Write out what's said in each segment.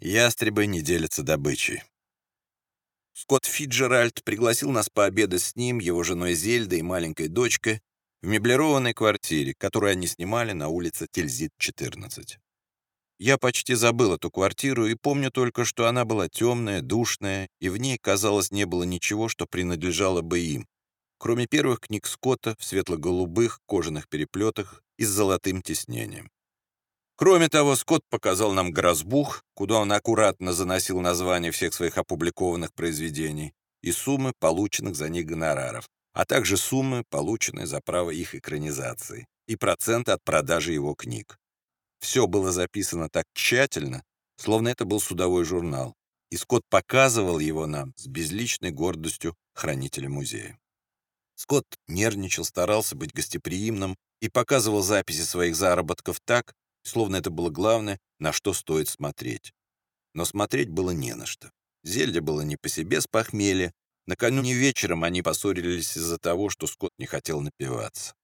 Ястребы не делятся добычей. Скотт Фиджеральд пригласил нас пообедать с ним, его женой Зельдой и маленькой дочкой в меблированной квартире, которую они снимали на улице Тильзит, 14. Я почти забыл эту квартиру и помню только, что она была темная, душная, и в ней, казалось, не было ничего, что принадлежало бы им, кроме первых книг Скотта в светло-голубых кожаных переплетах и с золотым тиснением. Кроме того, Скотт показал нам грозбух, куда он аккуратно заносил названия всех своих опубликованных произведений и суммы полученных за них гонораров, а также суммы, полученные за право их экранизации, и проценты от продажи его книг. Все было записано так тщательно, словно это был судовой журнал, и Скотт показывал его нам с безличной гордостью хранителя музея. Скотт нервничал, старался быть гостеприимным и показывал записи своих заработков так, словно это было главное, на что стоит смотреть. Но смотреть было не на что. Зельде было не по себе с похмелья. Накануне вечером они поссорились из-за того, что Скотт не хотел напиваться.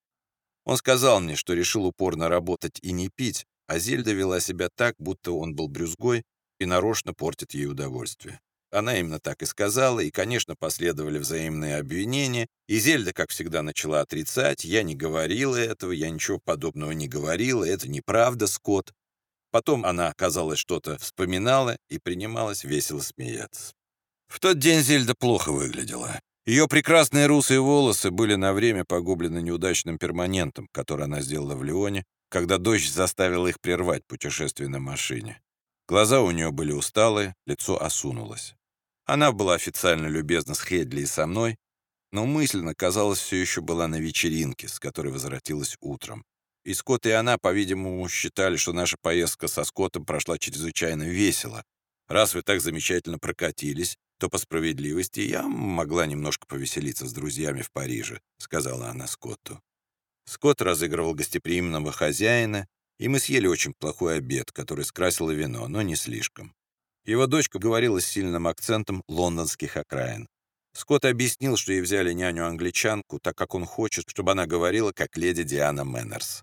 Он сказал мне, что решил упорно работать и не пить, а Зельда вела себя так, будто он был брюзгой и нарочно портит ей удовольствие. Она именно так и сказала, и, конечно, последовали взаимные обвинения, и Зельда, как всегда, начала отрицать, я не говорила этого, я ничего подобного не говорила, это неправда, Скотт. Потом она, казалось, что-то вспоминала и принималась весело смеяться. В тот день Зельда плохо выглядела. Ее прекрасные русые волосы были на время погублены неудачным перманентом, который она сделала в Лионе, когда дождь заставил их прервать путешествие на машине. Глаза у нее были усталые, лицо осунулось. Она была официально любезна с Хедли и со мной, но мысленно, казалось, все еще была на вечеринке, с которой возвратилась утром. И Скотт и она, по-видимому, считали, что наша поездка со Скоттом прошла чрезвычайно весело. Раз вы так замечательно прокатились, то по справедливости я могла немножко повеселиться с друзьями в Париже», — сказала она Скотту. Скотт разыгрывал гостеприимного хозяина, и мы съели очень плохой обед, который скрасило вино, но не слишком. Его дочка говорила с сильным акцентом лондонских окраин. Скотт объяснил, что ей взяли няню-англичанку, так как он хочет, чтобы она говорила, как леди Диана Мэннерс.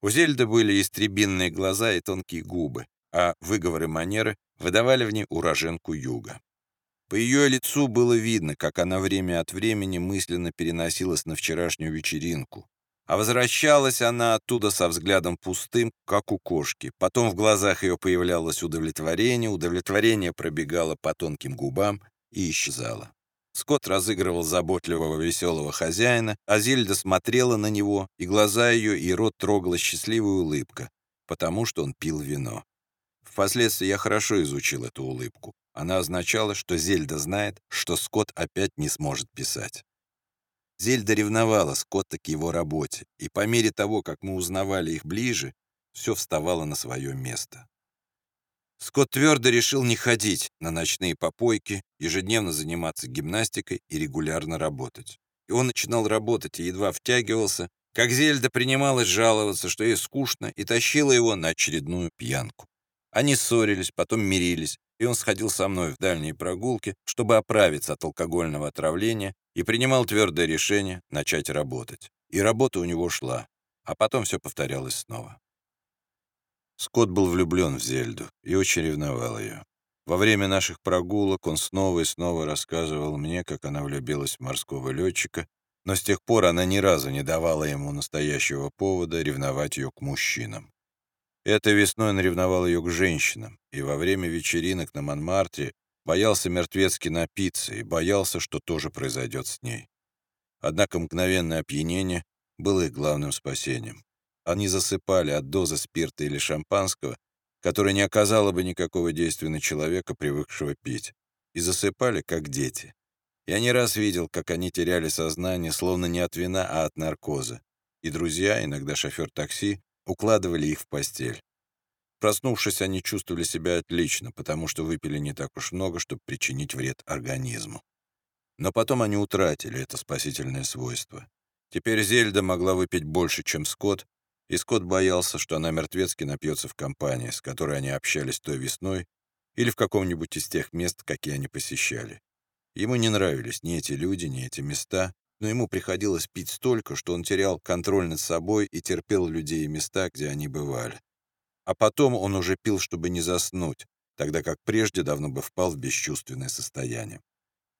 У Зельды были истребинные глаза и тонкие губы, а выговоры манеры выдавали в ней уроженку юга. По ее лицу было видно, как она время от времени мысленно переносилась на вчерашнюю вечеринку, а возвращалась она оттуда со взглядом пустым, как у кошки. Потом в глазах ее появлялось удовлетворение, удовлетворение пробегало по тонким губам и исчезало. Скотт разыгрывал заботливого веселого хозяина, а Зельда смотрела на него, и глаза ее и рот трогала счастливая улыбка, потому что он пил вино. Впоследствии я хорошо изучил эту улыбку. Она означала, что Зельда знает, что Скотт опять не сможет писать. Зельда ревновала Скотта к его работе, и по мере того, как мы узнавали их ближе, все вставало на свое место. Скотт твердо решил не ходить на ночные попойки, ежедневно заниматься гимнастикой и регулярно работать. И он начинал работать и едва втягивался, как Зельда принималась жаловаться, что ей скучно, и тащила его на очередную пьянку. Они ссорились, потом мирились, и он сходил со мной в дальние прогулки, чтобы оправиться от алкогольного отравления, и принимал твердое решение начать работать. И работа у него шла, а потом все повторялось снова. Скотт был влюблен в Зельду и очень ревновал ее. Во время наших прогулок он снова и снова рассказывал мне, как она влюбилась в морского летчика, но с тех пор она ни разу не давала ему настоящего повода ревновать ее к мужчинам. Этой весной он ревновал ее к женщинам, и во время вечеринок на Монмартре боялся мертвецки напиться и боялся, что тоже произойдет с ней. Однако мгновенное опьянение было их главным спасением. Они засыпали от дозы спирта или шампанского, которое не оказало бы никакого действия на человека, привыкшего пить, и засыпали, как дети. Я не раз видел, как они теряли сознание, словно не от вина, а от наркоза. И друзья, иногда шофер такси, укладывали их в постель. Проснувшись, они чувствовали себя отлично, потому что выпили не так уж много, чтобы причинить вред организму. Но потом они утратили это спасительное свойство. Теперь Зельда могла выпить больше, чем Скотт, и Скотт боялся, что она мертвецки напьется в компании, с которой они общались той весной, или в каком-нибудь из тех мест, какие они посещали. Ему не нравились ни эти люди, ни эти места, но ему приходилось пить столько, что он терял контроль над собой и терпел людей и места, где они бывали. А потом он уже пил, чтобы не заснуть, тогда как прежде давно бы впал в бесчувственное состояние.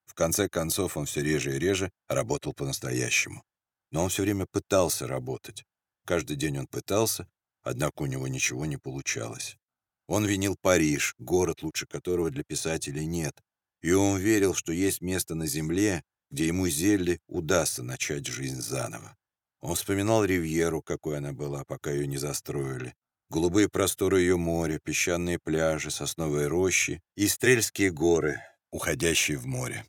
В конце концов, он все реже и реже работал по-настоящему. Но он все время пытался работать. Каждый день он пытался, однако у него ничего не получалось. Он винил Париж, город, лучше которого для писателей нет, и он верил, что есть место на земле, где ему Зелли удастся начать жизнь заново. Он вспоминал Ривьеру, какой она была, пока ее не застроили, голубые просторы ее моря, песчаные пляжи, сосновые рощи и стрельские горы, уходящие в море.